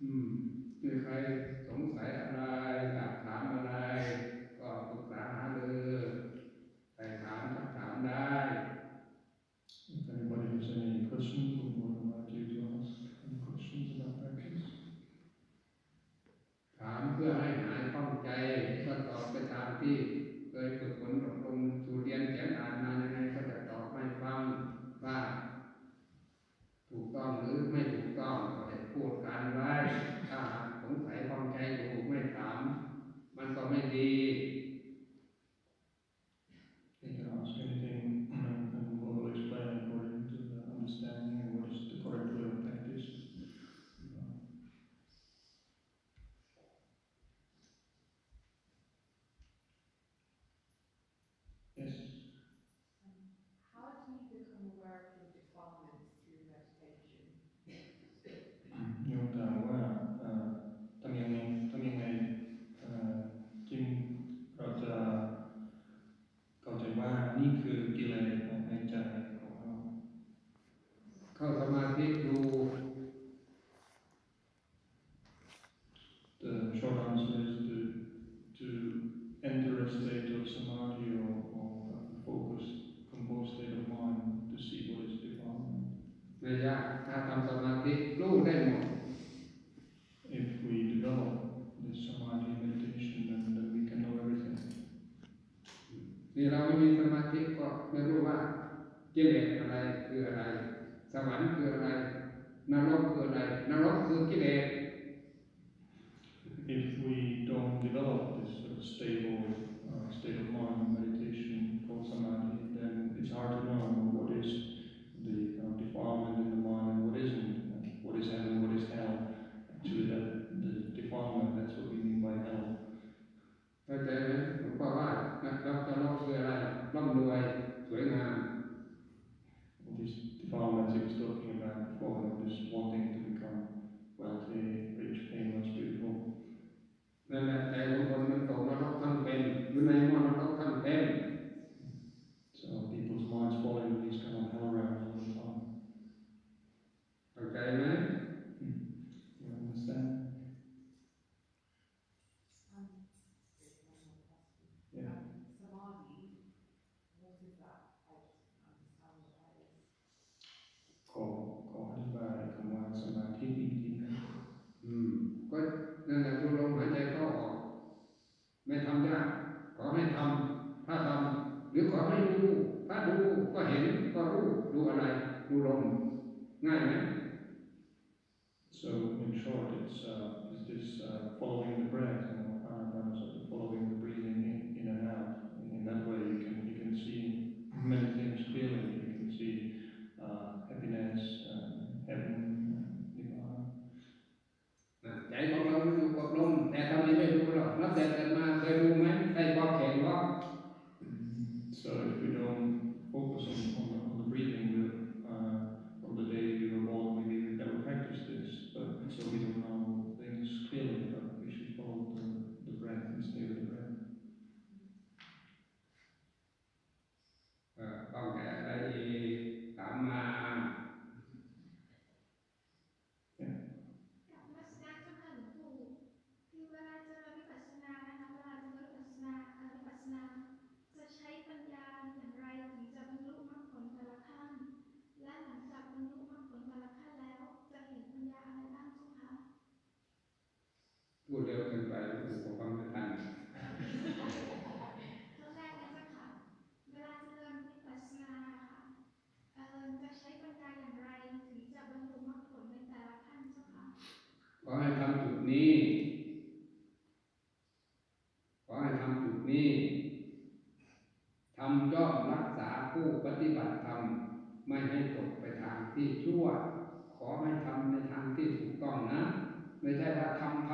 อืมมีใครสงสัยอะไรอยากถามอะไร we don't develop this sort of stable uh, state of mind, meditation, called samadhi, then it's hard to know what is the uh, defilement in the mind and what isn't, and what is heaven, what is hell. Actually, that the defilement, that's what we mean by hell. เข้าใจไหมหลวงพ่อว่านักรับจะร่ำรวยอะไรร่ำรวย ที่ดีกินนะอืม ก็นั่นแหละดูลมหายใจเข้าออก ไม่ทำยากขอให้ทำ ถ้าทำ หรือขอให้ดูถ้าดูก็เห็นก็รู้ดูอะไรดูลมง่ายไหม So in short, it's uh, it's just uh, following the breath, you know, and um, sort of following ได้ลาทำท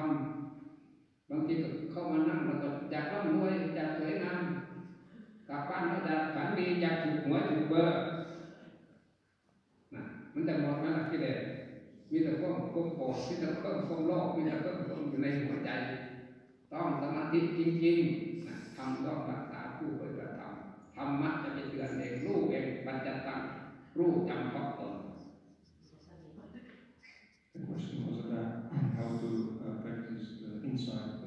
ำบางทีก็เข้ามานั่งแล้วก็อยากร่ำรวยอยากสวยงามกลับบ้านแล้วอยากฝันดีอยากถูกหวยถูกเบอร์นะมันจะหมดนั่นแหละกิเลสมีแต่ความโกรธมีแต่ความความโลภมีแต่ความหลอยู่ในหัวใจ ต้องสมาธิจริงๆนะทำต้องรักษาผู้ปฏิบัติธรรมธรรมะจะเป็นเตือนเองรู้เองปัญจตังรู้จำเพาะตน Thank you. to uh, practice uh, inside.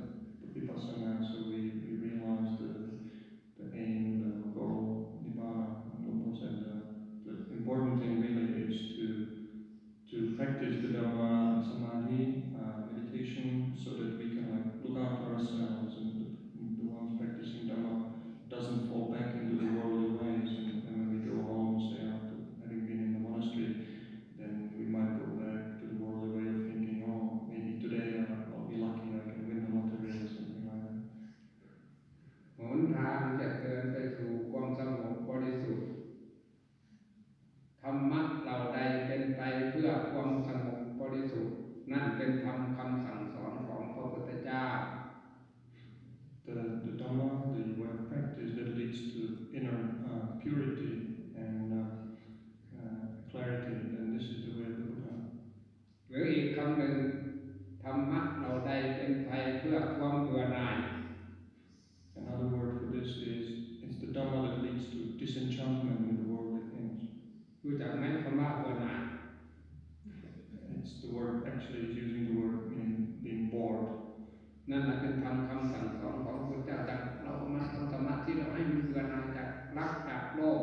นั่นแหละคือนำคำสั่งสอนของพระเจ้าจากเรามาทำสมาธิเราให้มันเกิดมาจากรักจากโลก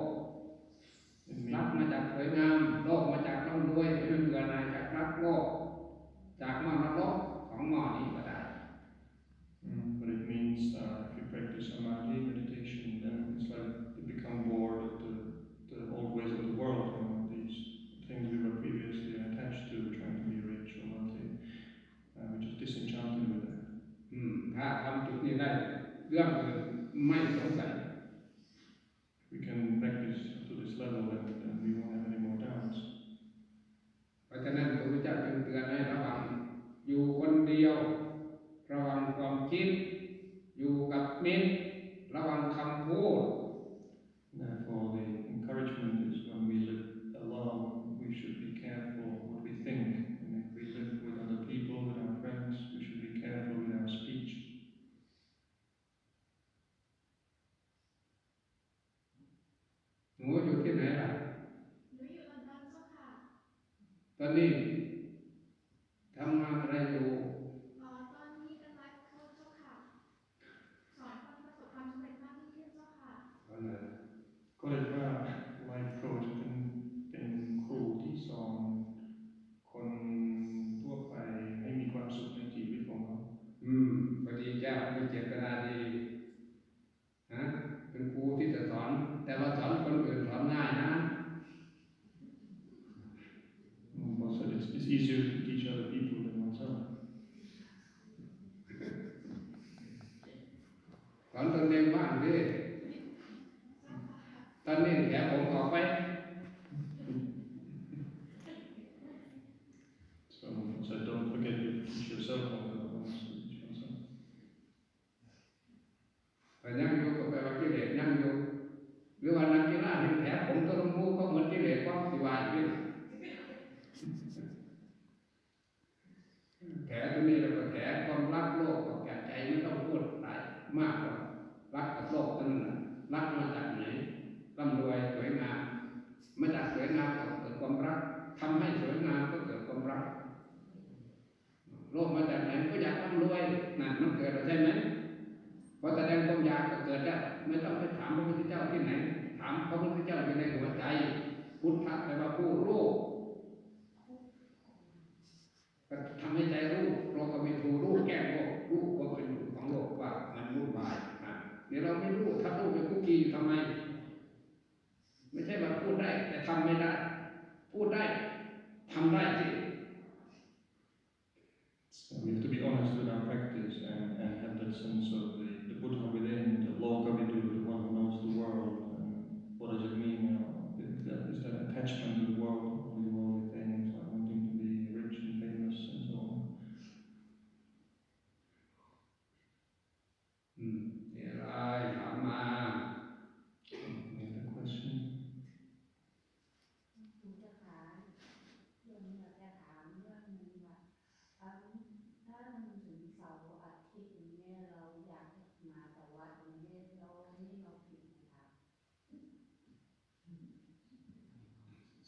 รักมาจากสวยงามโลกมาจากร่ำรวยให้มันเกิดมาจากรักโลก จากมรรคของหมอนี้ สอนตนเองบ้างดิตอนนี้แขนผมออกไป โลภมาจากไหนก็อยากร่ำรวยนะนมันเกิดแล้ใช่ไหมเพราะแสดงความอยากก็เกิดได้วไม่ต้องไปถามพระพุทธเจ้าที่ไหน ถามพระพุทธเจ้าอยู่ในหัวใจพุทธะแปลว่าผู้รู้ทำให้ใจรู้โลก็วิทูรู้แก้โลกรู้ควาเป็นของโลกว่ามันรู้บายนะเดี๋ยวเราไม่รู้ถ้ารู้ไปคุกกี้ทำไม ไม่ใช่ว่าพูดได้แต่ทำไม่ได้ พูดได้ ทำได้สิ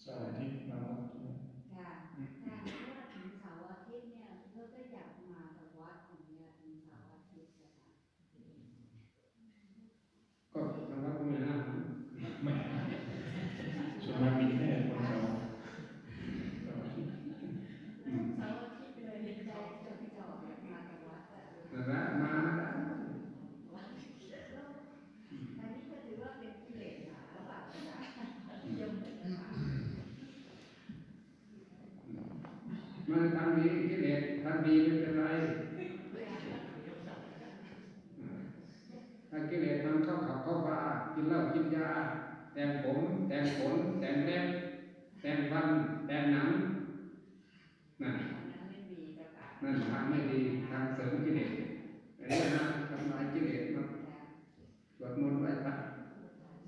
So deep memory. มีไม่เป็นไรถ้ากิเลสมันเข้าขับเข้าปลากินเหล้ากินยา แต่งผมแต่งขนแต่งเล็บแต่งฟันแต่งหนังนั่นนั่นทางไม่ดีทางเสริมกิเลสอันนี้นะทำลายกิเลสมาสวดมนต์ไหว้พระ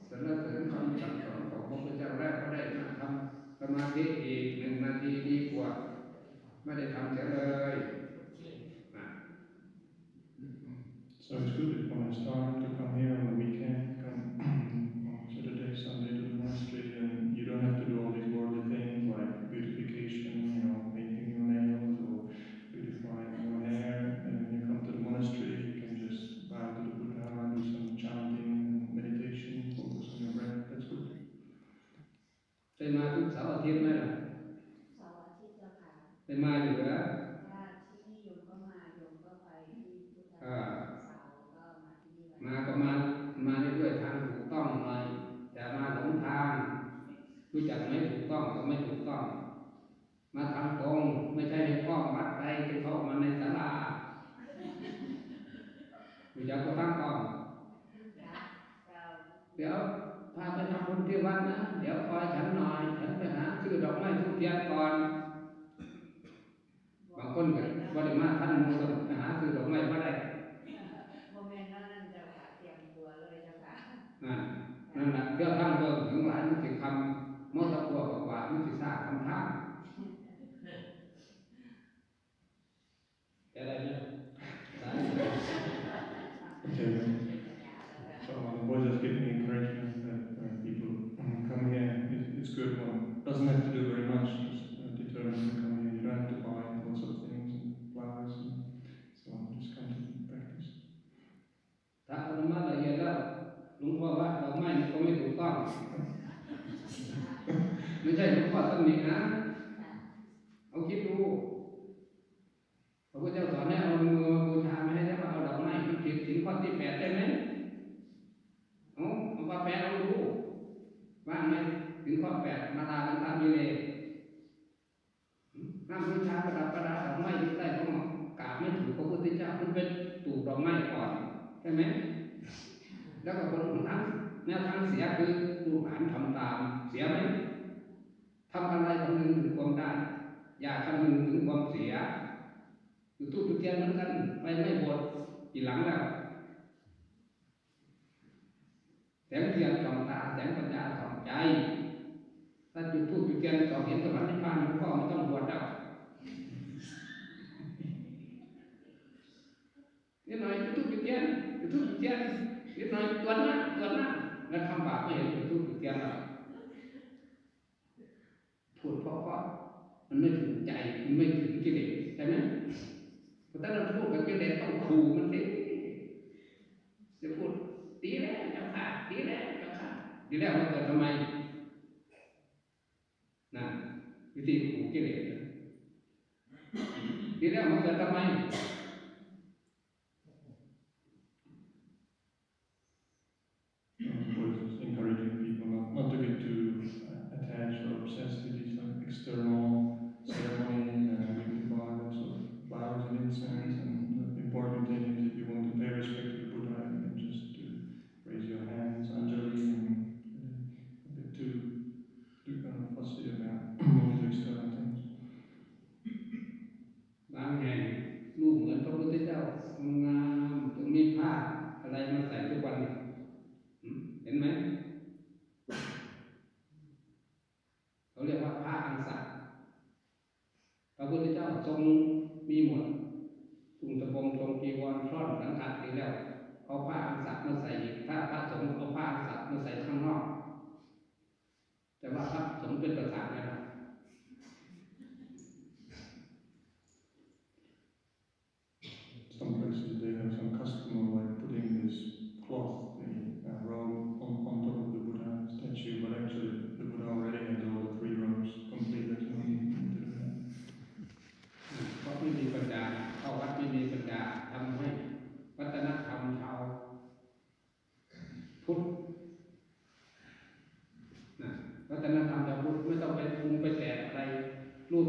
สรรเสริญคำสั่งสอนของพระพุทธเจ้าแล้วก็ได้นะทำสมาธิ ไม่ได้ทำเสียเลยอะ So it's good if when I start to come here รู้จักไหมถูกต้องก็ไม่ถูกต้อง มาทางตรงไม่ใช่ให้ข้อมัดไปจะเข้ามาในศาลารู้จักก็ตั้งต้องนะเราเดี๋ยวพาไปทำบุญที่วัดนะ เดี๋ยวคอยฉันหน่อย ฉันไปหาซื้อดอกไม้ทุกเทียนก่อน บางคนก็บ่ได้มาท่านมูต้องไปหาซื้อดอกไม้บ่ได้โมเมนต์นั้นนั่นเจ้าค่ะเตรียมตัวเลยเจ้าค่ะอ่านั่นแหละเดี๋ยวทางเบิ่งถึงหลายมันสิคำมอตะกัวกว่ามันสิสร้างคำทางอะไรเนี่ยสาย Okay. So uh, the boys just give me encouragement that uh, people um, come here. It, it's good. One doesn't have to do very much. Just uh, determine to come here. You don't have to buy lots of things and flowers. And so just come to practice. ถ้าอนุมัติละเอียดแล้ว หลวงพ่อว่าดอกไม่ก็ไม่ถูกต้อง ไม่ใช่หลวงพ่อตำหนินะเอาคิดดูพระพุทธเจ้าสอนให้เอามือบูชาไม่ให้ได้ว่าเอาดอกไม้มันผิดถึงข้อที่แปดได้ไหมเอาเอาข้อแปดเอาดูว่าไงถึงข้อแปดมาลามันตามีเลยน้ำบูชาประดับประดาดอกไม้ที่ได้เพราะมันกาบไม่ถูกพระพุทธเจ้ามันเป็นตูกดอกไม้ก่อนใช่ไหม แล้วก็คนนั้นแนวทางเสียคือลูกหลานทำตามเสียไหมทำอะไรคำนึงถึงความได้ อย่าคำนึงถึงความเสีย อยู่ทุกทุเทียนเหมือนกันไปไม่หมดกี่หลังแล้วแสงเทียนส่องตาแสงปัญญาส่องใจถ้าจุดทูบจุดเทียนส่องเห็นสวรรค์นิพพานมันก็ไม่ต้องบวชแล้วนิดหน่อยจุดทูบจุดเทียนจุดทูบจุดเทียนนิดหน่อยตัวหน้าตัวหน้าแล้วทำบาปไม่เห็นจุดทูบจุดเทียนหรอกพูดเพราะๆ มันไม่ถึงใจมันไม่ถึงกิเลสใช่ไหมเพราะถ้าเราพูดกับกิเลสต้องขู่มันสิจะพูดดีแล้วเจ้าค่ะดีแล้วเจ้าค่ะดีแล้วมันเกิดทำไมนั่นวิธีขู่กิเลสนะดีแล้วมันเกิดทำไม Um, boys just encouraging people not, not to get too uh, attached or obsessed with these like, external ceremonies and having to buy lots of flowers and incense. And the important thing is if you want to pay respect to the Buddha, you can just do, raise your hands, Anjali, and uh, a bit too, too kind of fussy about all these external things. บางแห่งรูปเหมือนพระพุทธเจ้างามต้องมีผ้าอะไรมาใส่ทุกวันเนี่ยหืมเห็นไหมเขาเรียกว่าผ้าอังสะพระพุทธเจ้าทรงมีหมดถุงตะบงทรงจีวรพร้อนสังฆาติแล้วเอาผ้าอังสะมาใส่อีกถ้าพระสงฆ์เอาผ้าอังสะมาใส่ข้างนอก แต่ว่าพระสงฆ์เป็นประธานนะครับ Some places they have some custom of like putting this cloth, the uh, robe, on, on top of the Buddha statue, but actually the Buddha already has all the three robes complete. There's no need to do that. เพราะไม่มี ปัญญาเข้าวัดไม่มีปัญญาทำให้วัฒนธรรมชาวพุทธนะวัฒนธรรมชาวพุทธไม่ต้องไปปรุงไปแต่อะไรรูป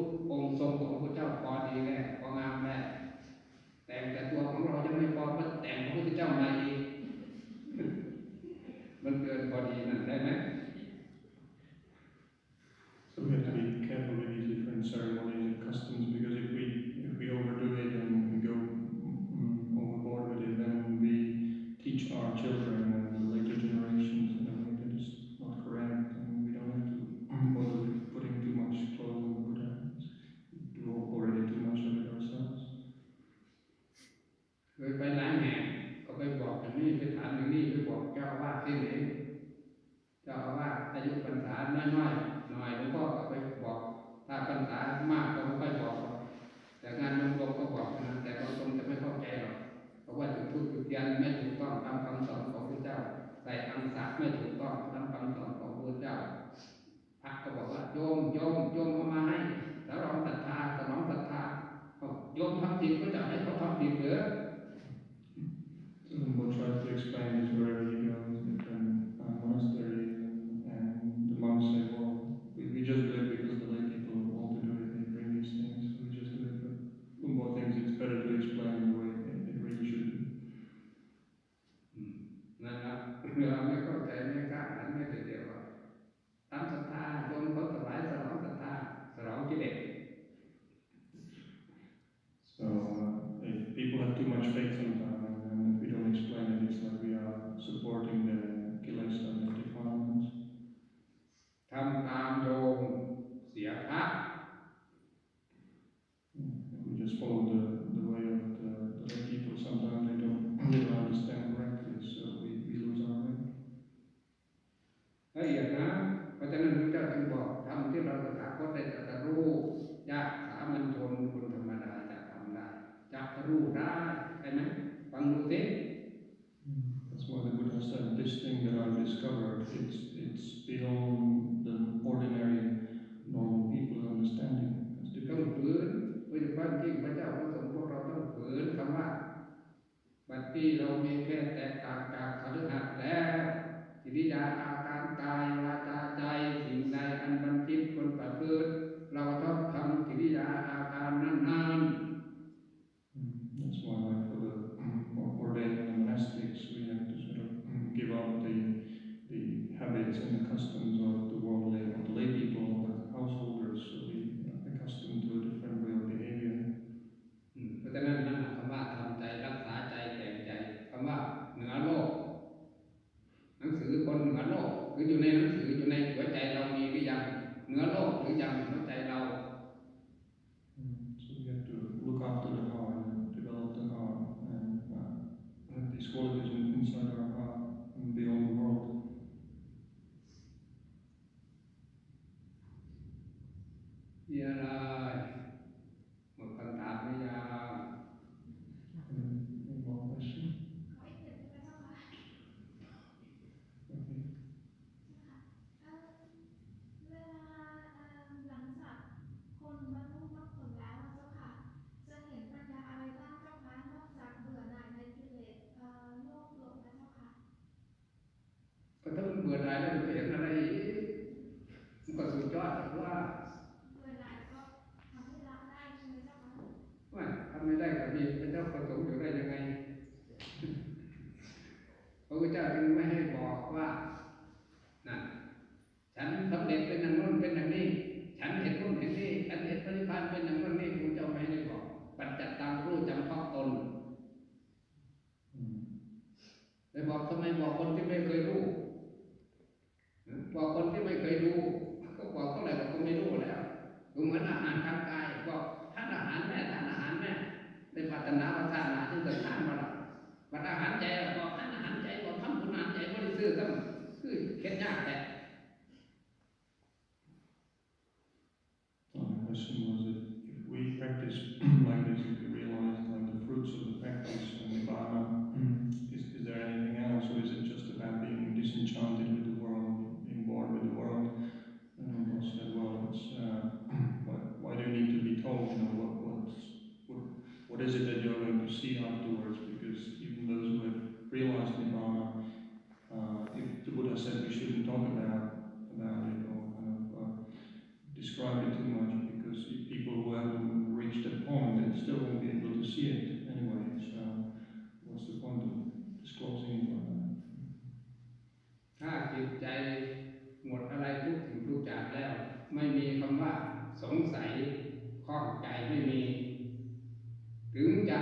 ถึงจะ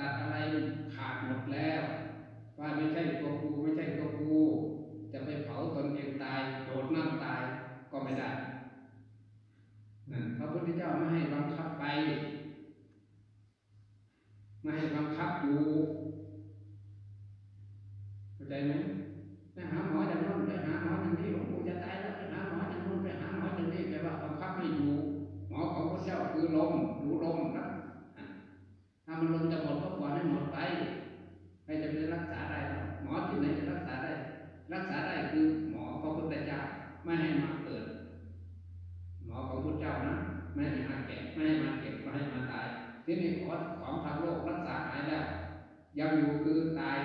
ตัดอะไรขาดหมดแล้ว ว่าไม่ใช่ตัวกูไม่ใช่ตัวกูจะไปเผาตนเองตายโดดน้ำตายก็ไม่ได้นั่นพระพุทธเจ้าไม่ให้บังคับไปไม่ให้บังคับอยู่เข้าใจไหมไปหาหมอ อารมณ์จะหมดก็ปล่อยให้หมดไปไครจะไปรักษาได้หมอที่ไหนจะรักษาได้ รักษาได้คือหมอพระพุทธเจ้าไม่ให้มาเกิด หมอของพุทธเจ้านะไม่ให้มาแก่ไม่ให้มาเก็บไม่ให้มาตายที่นี่ขอของทางโลกรักษาหายแล้วยังอยู่คือตาย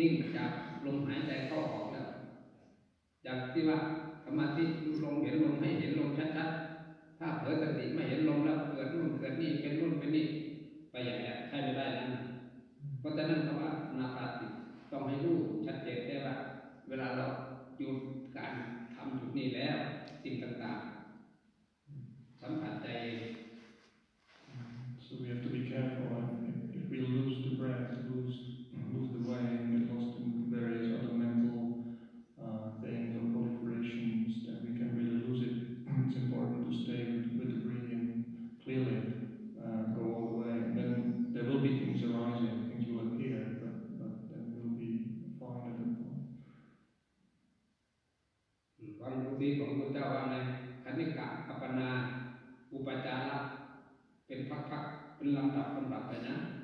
ทิ้งจากลมหายใจเข้าออกแล้วจากที่ว่าสมาธิดูลมเห็นลมให้เห็นลมชัดๆถ้าเผลอสติไม่เห็นลมแล้วเกิดนู่นเกิดนี่เป็นนู่นเป็นนี่ไปอย่างนี้ใช่ไม่ได้นะเพราะฉะนั้นคำว่านาปาติต้องให้รู้ชัดเจนได้ว่า เวลาเราหยุดการทำจุดนี้แล้ว อุปจาระ